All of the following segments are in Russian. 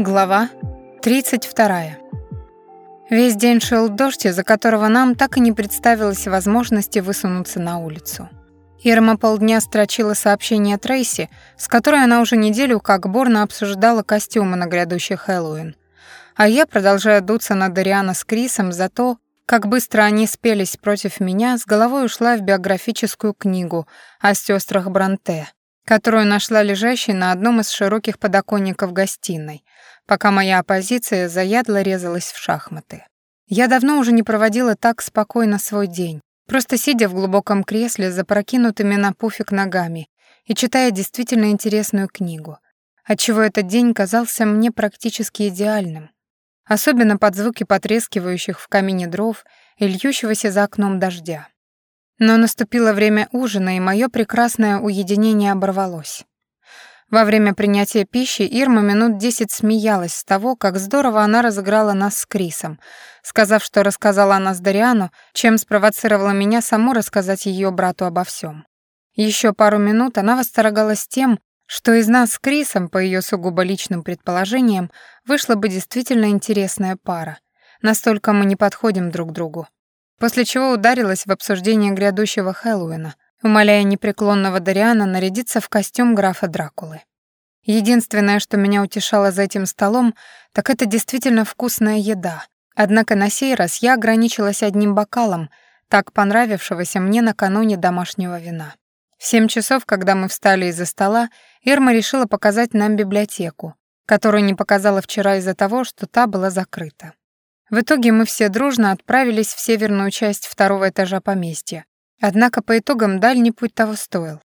Глава 32. Весь день шел дождь, из-за которого нам так и не представилось возможности высунуться на улицу. Ирма полдня строчила сообщение Трейси, с которой она уже неделю как бурно обсуждала костюмы на грядущий Хэллоуин. А я, продолжая дуться на Дариана с Крисом за то, как быстро они спелись против меня, с головой ушла в биографическую книгу о сестрах Бранте, которую нашла лежащей на одном из широких подоконников гостиной, пока моя оппозиция заядло резалась в шахматы. Я давно уже не проводила так спокойно свой день, просто сидя в глубоком кресле запрокинутыми на пуфик ногами и читая действительно интересную книгу, отчего этот день казался мне практически идеальным, особенно под звуки потрескивающих в камине дров и льющегося за окном дождя. Но наступило время ужина, и мое прекрасное уединение оборвалось. Во время принятия пищи Ирма минут десять смеялась с того, как здорово она разыграла нас с Крисом, сказав, что рассказала она с Дариану, чем спровоцировала меня саму рассказать ее брату обо всем. Еще пару минут она восторгалась тем, что из нас с Крисом, по ее сугубо личным предположениям, вышла бы действительно интересная пара. Настолько мы не подходим друг другу. После чего ударилась в обсуждение грядущего Хэллоуина, умоляя непреклонного Дариана нарядиться в костюм графа Дракулы. Единственное, что меня утешало за этим столом, так это действительно вкусная еда. Однако на сей раз я ограничилась одним бокалом, так понравившегося мне накануне домашнего вина. В семь часов, когда мы встали из-за стола, Ирма решила показать нам библиотеку, которую не показала вчера из-за того, что та была закрыта. В итоге мы все дружно отправились в северную часть второго этажа поместья, Однако по итогам дальний путь того стоил.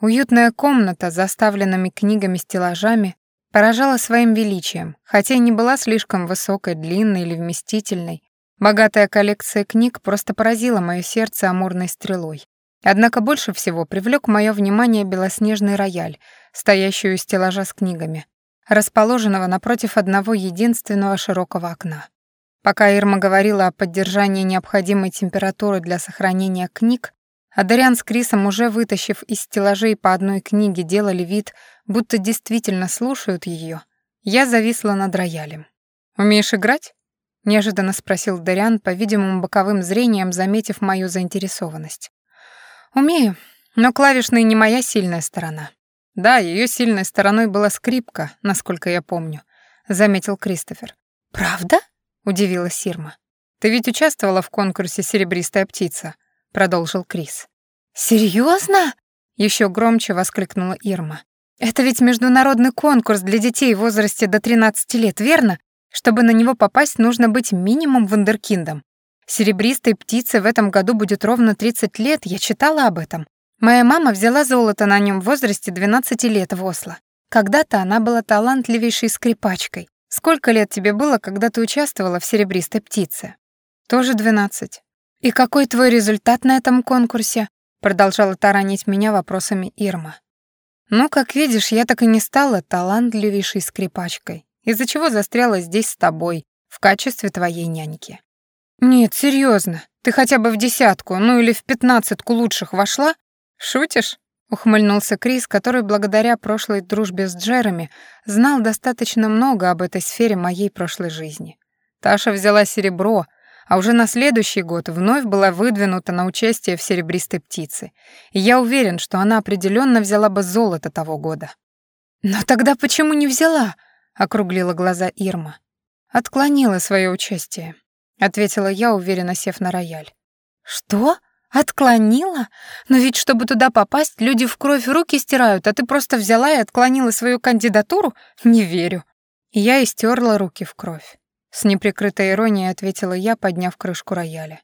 Уютная комната с заставленными книгами-стеллажами поражала своим величием, хотя и не была слишком высокой, длинной или вместительной. Богатая коллекция книг просто поразила мое сердце амурной стрелой. Однако больше всего привлек мое внимание белоснежный рояль, стоящий у стеллажа с книгами, расположенного напротив одного единственного широкого окна. Пока Ирма говорила о поддержании необходимой температуры для сохранения книг, а Дариан с Крисом, уже вытащив из стеллажей по одной книге, делали вид, будто действительно слушают ее. Я зависла над роялем. «Умеешь играть?» — неожиданно спросил Дариан, по-видимому, боковым зрением заметив мою заинтересованность. «Умею, но клавишные не моя сильная сторона». «Да, ее сильной стороной была скрипка, насколько я помню», — заметил Кристофер. «Правда?» — удивилась Сирма. «Ты ведь участвовала в конкурсе «Серебристая птица», — продолжил Крис. «Серьезно?» — еще громче воскликнула Ирма. «Это ведь международный конкурс для детей в возрасте до 13 лет, верно? Чтобы на него попасть, нужно быть минимум вундеркиндом. Серебристой птице в этом году будет ровно 30 лет, я читала об этом. Моя мама взяла золото на нем в возрасте 12 лет в Осло. Когда-то она была талантливейшей скрипачкой. Сколько лет тебе было, когда ты участвовала в «Серебристой птице»? Тоже 12. «И какой твой результат на этом конкурсе?» Продолжала таранить меня вопросами Ирма. «Ну, как видишь, я так и не стала талантливейшей скрипачкой, из-за чего застряла здесь с тобой, в качестве твоей няньки». «Нет, серьезно, ты хотя бы в десятку, ну или в пятнадцатку лучших вошла? Шутишь?» Ухмыльнулся Крис, который благодаря прошлой дружбе с Джереми знал достаточно много об этой сфере моей прошлой жизни. Таша взяла серебро — а уже на следующий год вновь была выдвинута на участие в «Серебристой птице», и я уверен, что она определенно взяла бы золото того года. «Но тогда почему не взяла?» — округлила глаза Ирма. «Отклонила свое участие», — ответила я, уверенно сев на рояль. «Что? Отклонила? Но ведь, чтобы туда попасть, люди в кровь руки стирают, а ты просто взяла и отклонила свою кандидатуру? Не верю». Я истерла руки в кровь. С неприкрытой иронией ответила я, подняв крышку рояля.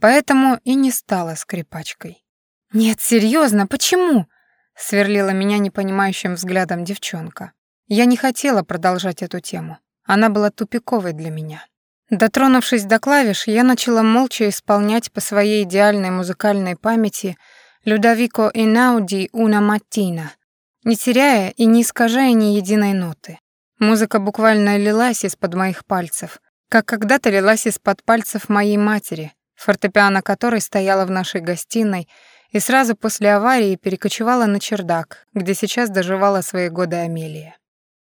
Поэтому и не стала скрипачкой. «Нет, серьезно, почему?» — сверлила меня непонимающим взглядом девчонка. Я не хотела продолжать эту тему. Она была тупиковой для меня. Дотронувшись до клавиш, я начала молча исполнять по своей идеальной музыкальной памяти «Людовико Инауди уна маттина», не теряя и не искажая ни единой ноты. Музыка буквально лилась из-под моих пальцев, как когда-то лилась из-под пальцев моей матери, фортепиано которой стояла в нашей гостиной и сразу после аварии перекочевала на чердак, где сейчас доживала свои годы Амелия.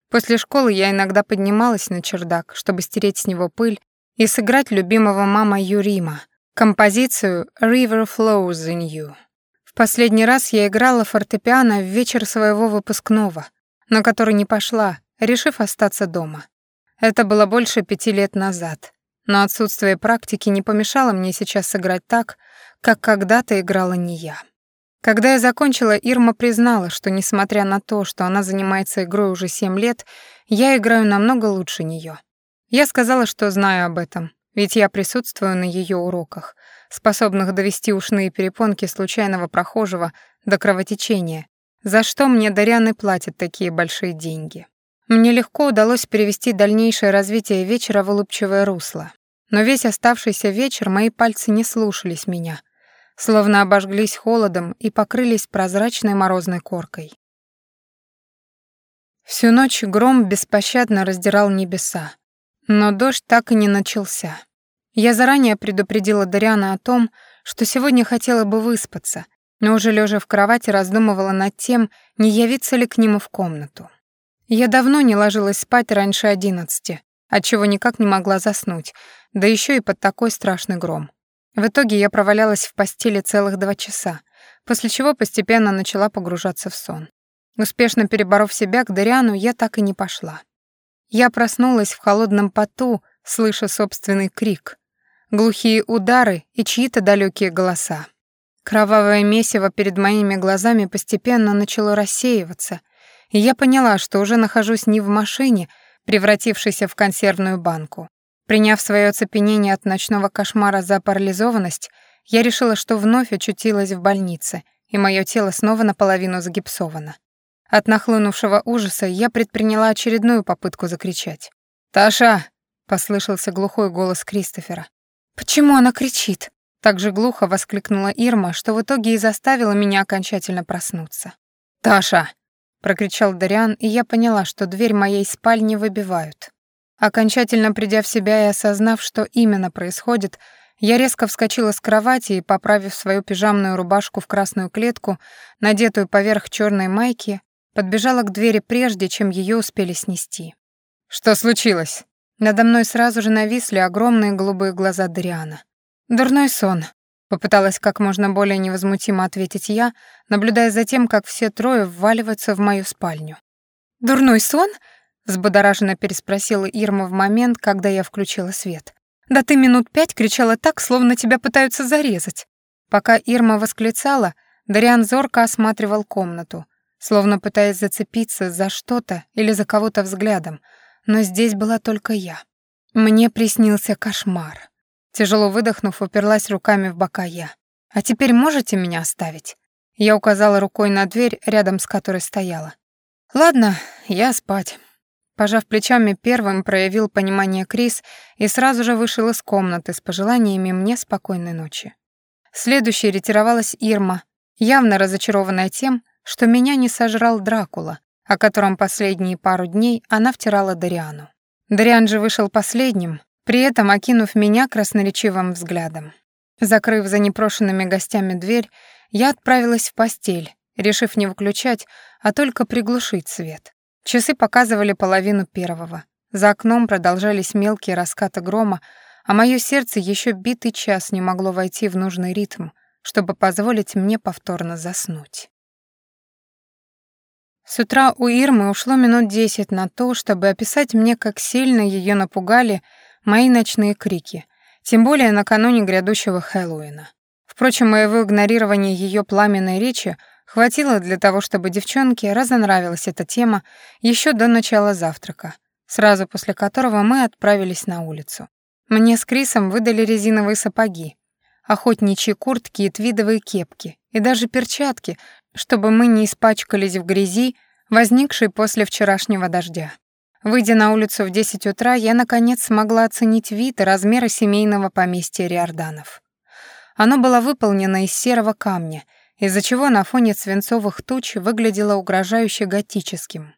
После школы я иногда поднималась на чердак, чтобы стереть с него пыль и сыграть любимого мама Юрима, композицию «River Flows in You». В последний раз я играла фортепиано в вечер своего выпускного, на который не пошла, решив остаться дома. Это было больше пяти лет назад, но отсутствие практики не помешало мне сейчас сыграть так, как когда-то играла не я. Когда я закончила, Ирма признала, что, несмотря на то, что она занимается игрой уже семь лет, я играю намного лучше нее. Я сказала, что знаю об этом, ведь я присутствую на ее уроках, способных довести ушные перепонки случайного прохожего до кровотечения, за что мне Даряны платят такие большие деньги. Мне легко удалось перевести дальнейшее развитие вечера в улыбчивое русло. Но весь оставшийся вечер мои пальцы не слушались меня, словно обожглись холодом и покрылись прозрачной морозной коркой. Всю ночь гром беспощадно раздирал небеса, но дождь так и не начался. Я заранее предупредила Дариана о том, что сегодня хотела бы выспаться, но уже лежа в кровати раздумывала над тем, не явиться ли к нему в комнату. Я давно не ложилась спать раньше одиннадцати, отчего никак не могла заснуть, да еще и под такой страшный гром. В итоге я провалялась в постели целых два часа, после чего постепенно начала погружаться в сон. Успешно переборов себя к Дариану, я так и не пошла. Я проснулась в холодном поту, слыша собственный крик, глухие удары и чьи-то далекие голоса. Кровавое месиво перед моими глазами постепенно начало рассеиваться, и я поняла, что уже нахожусь не в машине, превратившейся в консервную банку, Приняв свое оцепенение от ночного кошмара за парализованность, я решила, что вновь очутилась в больнице, и мое тело снова наполовину загипсовано. От нахлынувшего ужаса я предприняла очередную попытку закричать. «Таша!» — послышался глухой голос Кристофера. «Почему она кричит?» Так же глухо воскликнула Ирма, что в итоге и заставила меня окончательно проснуться. «Таша!» — прокричал Дариан, и я поняла, что дверь моей спальни выбивают. Окончательно придя в себя и осознав, что именно происходит, я резко вскочила с кровати и, поправив свою пижамную рубашку в красную клетку, надетую поверх черной майки, подбежала к двери прежде, чем ее успели снести. «Что случилось?» Надо мной сразу же нависли огромные голубые глаза Дариана. «Дурной сон», — попыталась как можно более невозмутимо ответить я, наблюдая за тем, как все трое вваливаются в мою спальню. «Дурной сон?» взбудораженно переспросила Ирма в момент, когда я включила свет. «Да ты минут пять кричала так, словно тебя пытаются зарезать». Пока Ирма восклицала, Дариан зорко осматривал комнату, словно пытаясь зацепиться за что-то или за кого-то взглядом, но здесь была только я. Мне приснился кошмар. Тяжело выдохнув, уперлась руками в бока я. «А теперь можете меня оставить?» Я указала рукой на дверь, рядом с которой стояла. «Ладно, я спать». Пожав плечами, первым проявил понимание Крис и сразу же вышел из комнаты с пожеланиями мне спокойной ночи. Следующей ретировалась Ирма, явно разочарованная тем, что меня не сожрал Дракула, о котором последние пару дней она втирала Дариану. Дариан же вышел последним, при этом окинув меня красноречивым взглядом. Закрыв за непрошенными гостями дверь, я отправилась в постель, решив не выключать, а только приглушить свет. Часы показывали половину первого. За окном продолжались мелкие раскаты грома, а мое сердце еще битый час не могло войти в нужный ритм, чтобы позволить мне повторно заснуть. С утра у Ирмы ушло минут десять на то, чтобы описать мне, как сильно ее напугали мои ночные крики, тем более накануне грядущего Хэллоуина. Впрочем, моего игнорирования ее пламенной речи Хватило для того, чтобы девчонке разонравилась эта тема еще до начала завтрака, сразу после которого мы отправились на улицу. Мне с Крисом выдали резиновые сапоги, охотничьи куртки и твидовые кепки, и даже перчатки, чтобы мы не испачкались в грязи, возникшей после вчерашнего дождя. Выйдя на улицу в 10 утра, я, наконец, смогла оценить вид и размеры семейного поместья Риорданов. Оно было выполнено из серого камня — из-за чего на фоне свинцовых туч выглядело угрожающе готическим.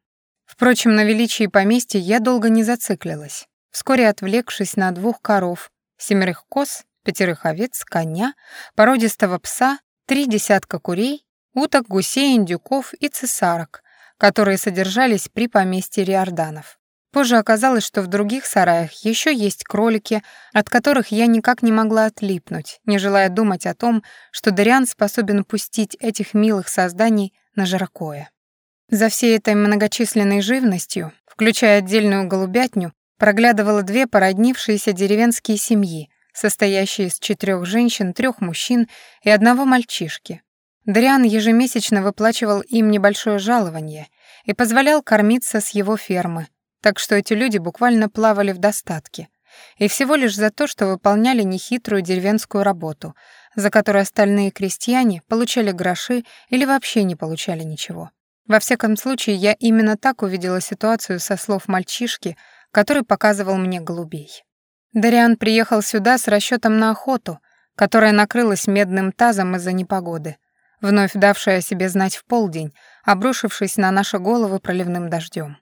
Впрочем, на величии поместья я долго не зациклилась. Вскоре отвлекшись на двух коров, семерых коз, пятерых овец, коня, породистого пса, три десятка курей, уток, гусей, индюков и цесарок, которые содержались при поместье Риорданов. Позже оказалось, что в других сараях еще есть кролики, от которых я никак не могла отлипнуть, не желая думать о том, что Дариан способен пустить этих милых созданий на жаркое. За всей этой многочисленной живностью, включая отдельную голубятню, проглядывало две породнившиеся деревенские семьи, состоящие из четырех женщин, трех мужчин и одного мальчишки. Дариан ежемесячно выплачивал им небольшое жалование и позволял кормиться с его фермы, так что эти люди буквально плавали в достатке. И всего лишь за то, что выполняли нехитрую деревенскую работу, за которую остальные крестьяне получали гроши или вообще не получали ничего. Во всяком случае, я именно так увидела ситуацию со слов мальчишки, который показывал мне голубей. Дариан приехал сюда с расчетом на охоту, которая накрылась медным тазом из-за непогоды, вновь давшая о себе знать в полдень, обрушившись на наши головы проливным дождем.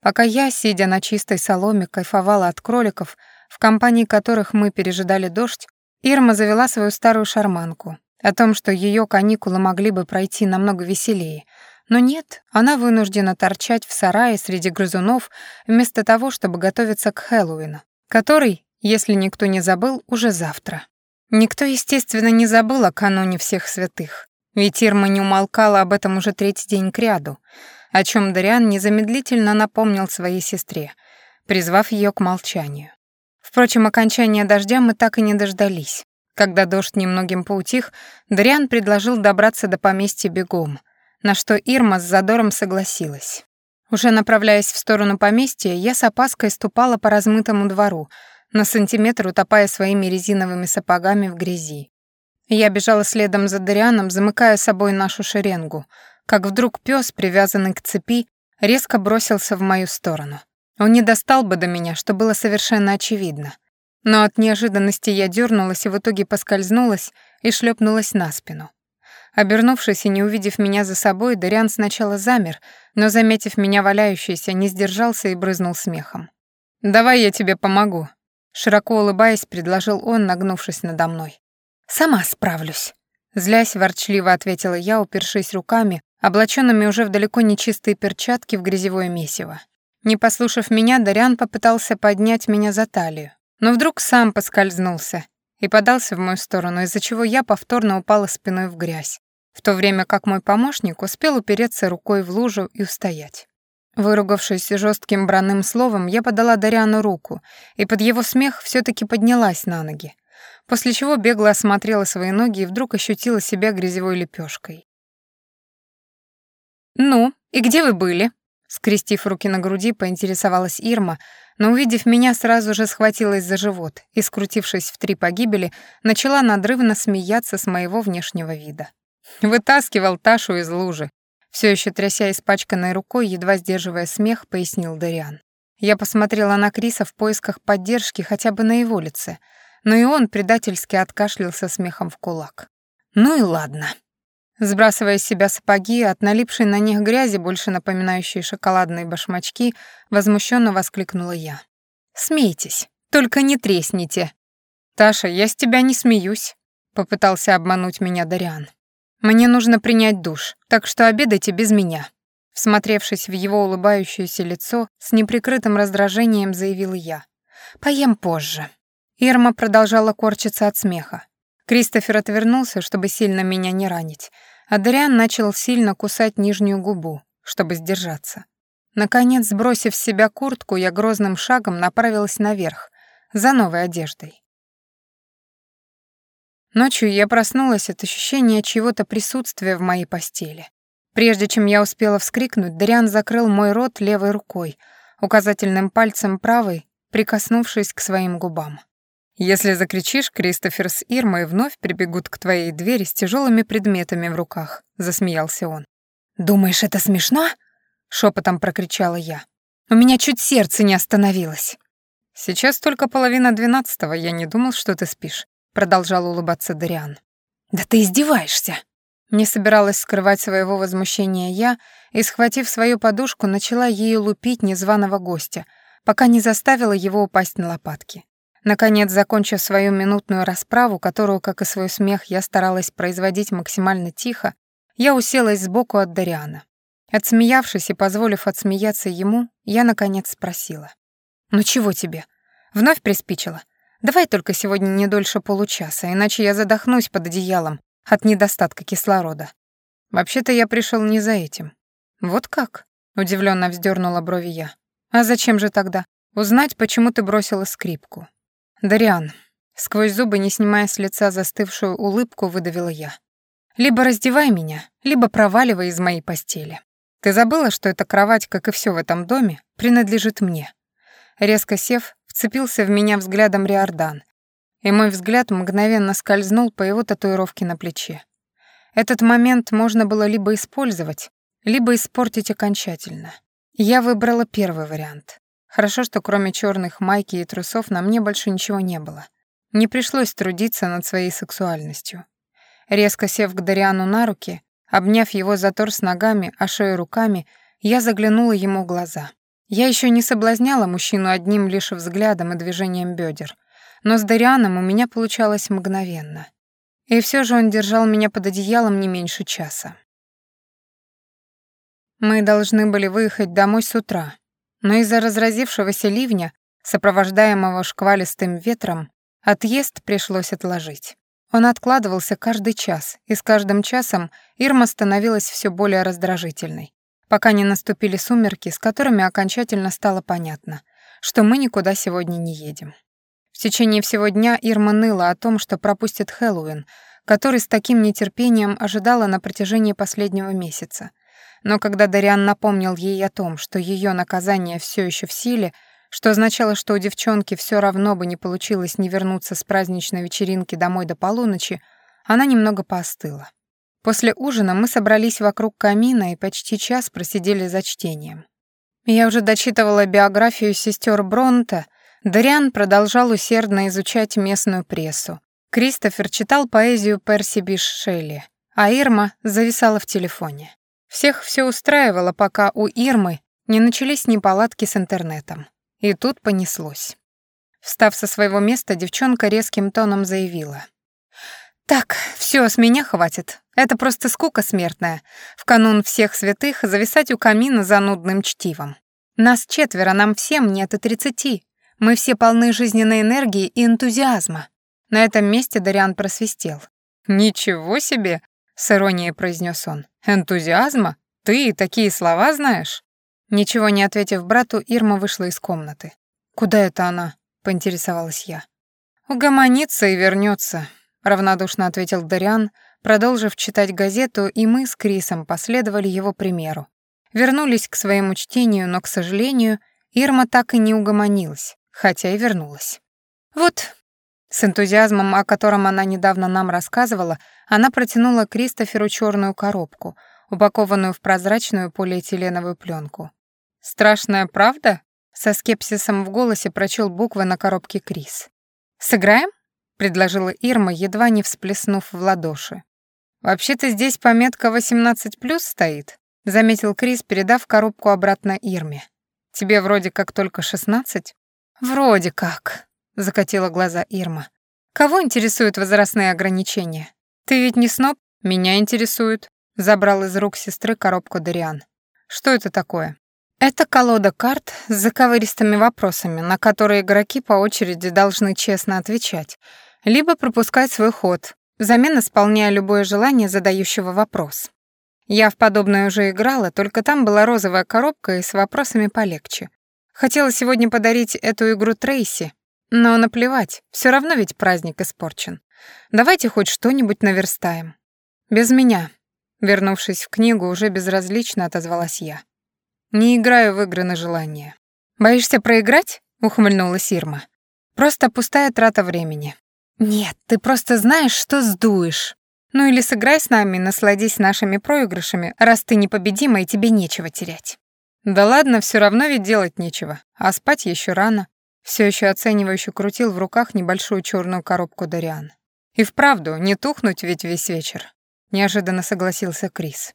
Пока я, сидя на чистой соломе, кайфовала от кроликов, в компании которых мы пережидали дождь, Ирма завела свою старую шарманку о том, что ее каникулы могли бы пройти намного веселее. Но нет, она вынуждена торчать в сарае среди грызунов вместо того, чтобы готовиться к Хэллоуину, который, если никто не забыл, уже завтра. Никто, естественно, не забыл о каноне всех святых. Ведь Ирма не умолкала об этом уже третий день кряду, о чем Дариан незамедлительно напомнил своей сестре, призвав ее к молчанию. Впрочем, окончания дождя мы так и не дождались. Когда дождь немногим поутих, Дариан предложил добраться до поместья бегом, на что Ирма с задором согласилась. Уже направляясь в сторону поместья, я с опаской ступала по размытому двору, на сантиметр утопая своими резиновыми сапогами в грязи. Я бежала следом за Дарианом, замыкая собой нашу шеренгу — как вдруг пес, привязанный к цепи, резко бросился в мою сторону. Он не достал бы до меня, что было совершенно очевидно. Но от неожиданности я дернулась и в итоге поскользнулась и шлепнулась на спину. Обернувшись и не увидев меня за собой, Дариан сначала замер, но, заметив меня валяющейся, не сдержался и брызнул смехом. «Давай я тебе помогу», — широко улыбаясь, предложил он, нагнувшись надо мной. «Сама справлюсь», — злясь ворчливо ответила я, упершись руками облаченными уже в далеко не чистые перчатки в грязевое месиво. Не послушав меня, Дариан попытался поднять меня за талию, но вдруг сам поскользнулся и подался в мою сторону, из-за чего я повторно упала спиной в грязь, в то время как мой помощник успел упереться рукой в лужу и устоять. Выругавшись жестким бранным словом, я подала Дариану руку, и под его смех все таки поднялась на ноги, после чего бегло осмотрела свои ноги и вдруг ощутила себя грязевой лепешкой. «Ну, и где вы были?» Скрестив руки на груди, поинтересовалась Ирма, но, увидев меня, сразу же схватилась за живот и, скрутившись в три погибели, начала надрывно смеяться с моего внешнего вида. «Вытаскивал Ташу из лужи», все еще тряся испачканной рукой, едва сдерживая смех, пояснил Дариан. Я посмотрела на Криса в поисках поддержки хотя бы на его лице, но и он предательски откашлялся смехом в кулак. «Ну и ладно». Сбрасывая с себя сапоги, от налипшей на них грязи, больше напоминающей шоколадные башмачки, возмущенно воскликнула я. «Смейтесь, только не тресните!» «Таша, я с тебя не смеюсь», — попытался обмануть меня Дариан. «Мне нужно принять душ, так что обедайте без меня». Всмотревшись в его улыбающееся лицо, с неприкрытым раздражением заявила я. «Поем позже». Ирма продолжала корчиться от смеха. Кристофер отвернулся, чтобы сильно меня не ранить, а Дариан начал сильно кусать нижнюю губу, чтобы сдержаться. Наконец, сбросив с себя куртку, я грозным шагом направилась наверх, за новой одеждой. Ночью я проснулась от ощущения чего-то присутствия в моей постели. Прежде чем я успела вскрикнуть, Дариан закрыл мой рот левой рукой, указательным пальцем правой, прикоснувшись к своим губам. Если закричишь, Кристофер с Ирмой вновь прибегут к твоей двери с тяжелыми предметами в руках», — засмеялся он. «Думаешь, это смешно?» — шепотом прокричала я. «У меня чуть сердце не остановилось». «Сейчас только половина двенадцатого, я не думал, что ты спишь», — продолжал улыбаться Дариан. «Да ты издеваешься!» Не собиралась скрывать своего возмущения я и, схватив свою подушку, начала ею лупить незваного гостя, пока не заставила его упасть на лопатки. Наконец, закончив свою минутную расправу, которую, как и свой смех, я старалась производить максимально тихо, я уселась сбоку от Дариана. Отсмеявшись и позволив отсмеяться ему, я, наконец, спросила. «Ну чего тебе? Вновь приспичило? Давай только сегодня не дольше получаса, иначе я задохнусь под одеялом от недостатка кислорода. Вообще-то я пришел не за этим». «Вот как?» — удивленно вздернула брови я. «А зачем же тогда? Узнать, почему ты бросила скрипку». «Дариан», — сквозь зубы, не снимая с лица застывшую улыбку, выдавила я. «Либо раздевай меня, либо проваливай из моей постели. Ты забыла, что эта кровать, как и все в этом доме, принадлежит мне?» Резко сев, вцепился в меня взглядом Риордан, и мой взгляд мгновенно скользнул по его татуировке на плече. Этот момент можно было либо использовать, либо испортить окончательно. Я выбрала первый вариант. Хорошо, что кроме черных майки и трусов на мне больше ничего не было. Не пришлось трудиться над своей сексуальностью. Резко сев к Дариану на руки, обняв его за торс ногами, а шею руками, я заглянула ему в глаза. Я еще не соблазняла мужчину одним лишь взглядом и движением бедер, но с Дарианом у меня получалось мгновенно. И все же он держал меня под одеялом не меньше часа. Мы должны были выехать домой с утра, но из-за разразившегося ливня, сопровождаемого шквалистым ветром, отъезд пришлось отложить. Он откладывался каждый час, и с каждым часом Ирма становилась все более раздражительной, пока не наступили сумерки, с которыми окончательно стало понятно, что мы никуда сегодня не едем. В течение всего дня Ирма ныла о том, что пропустит Хэллоуин, который с таким нетерпением ожидала на протяжении последнего месяца — но когда Дариан напомнил ей о том, что ее наказание все еще в силе, что означало, что у девчонки все равно бы не получилось не вернуться с праздничной вечеринки домой до полуночи, она немного поостыла. После ужина мы собрались вокруг камина и почти час просидели за чтением. Я уже дочитывала биографию сестер Бронта, Дариан продолжал усердно изучать местную прессу. Кристофер читал поэзию Перси Биш Шелли, а Ирма зависала в телефоне. Всех все устраивало, пока у Ирмы не начались неполадки с интернетом. И тут понеслось. Встав со своего места, девчонка резким тоном заявила. «Так, все, с меня хватит. Это просто скука смертная. В канун всех святых зависать у камина за нудным чтивом. Нас четверо, нам всем нет и тридцати. Мы все полны жизненной энергии и энтузиазма». На этом месте Дариан просвистел. «Ничего себе!» — с иронией произнес он. «Энтузиазма? Ты такие слова знаешь?» Ничего не ответив брату, Ирма вышла из комнаты. «Куда это она?» — поинтересовалась я. «Угомонится и вернется», — равнодушно ответил Дариан, продолжив читать газету, и мы с Крисом последовали его примеру. Вернулись к своему чтению, но, к сожалению, Ирма так и не угомонилась, хотя и вернулась. «Вот, с энтузиазмом, о котором она недавно нам рассказывала, она протянула Кристоферу черную коробку, упакованную в прозрачную полиэтиленовую пленку. «Страшная правда?» — со скепсисом в голосе прочел буквы на коробке Крис. «Сыграем?» — предложила Ирма, едва не всплеснув в ладоши. «Вообще-то здесь пометка 18+, стоит», — заметил Крис, передав коробку обратно Ирме. «Тебе вроде как только 16?» «Вроде как», — закатила глаза Ирма. «Кого интересуют возрастные ограничения? Ты ведь не сноб? Меня интересует», — забрал из рук сестры коробку Дариан. «Что это такое?» «Это колода карт с заковыристыми вопросами, на которые игроки по очереди должны честно отвечать, либо пропускать свой ход, взамен исполняя любое желание задающего вопрос. Я в подобное уже играла, только там была розовая коробка и с вопросами полегче. Хотела сегодня подарить эту игру Трейси, но наплевать, все равно ведь праздник испорчен. Давайте хоть что-нибудь наверстаем. Без меня. Вернувшись в книгу, уже безразлично отозвалась я. Не играю в игры на желание. Боишься проиграть? ухмыльнулась Ирма. Просто пустая трата времени. Нет, ты просто знаешь, что сдуешь. Ну или сыграй с нами, насладись нашими проигрышами, раз ты непобедима и тебе нечего терять. Да ладно, все равно ведь делать нечего, а спать еще рано. Все еще оценивающе крутил в руках небольшую черную коробку Дариан. И вправду, не тухнуть ведь весь вечер. Неожиданно согласился Крис.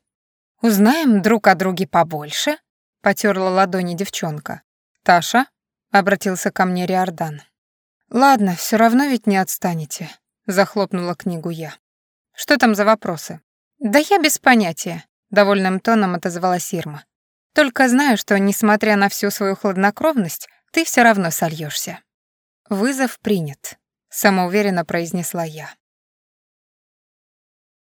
Узнаем друг о друге побольше? Потерла ладони девчонка. Таша? Обратился ко мне Риордан. Ладно, все равно ведь не отстанете. Захлопнула книгу я. Что там за вопросы? Да я без понятия. — довольным тоном отозвалась Ирма. «Только знаю, что, несмотря на всю свою хладнокровность, ты все равно сольешься. «Вызов принят», — самоуверенно произнесла я.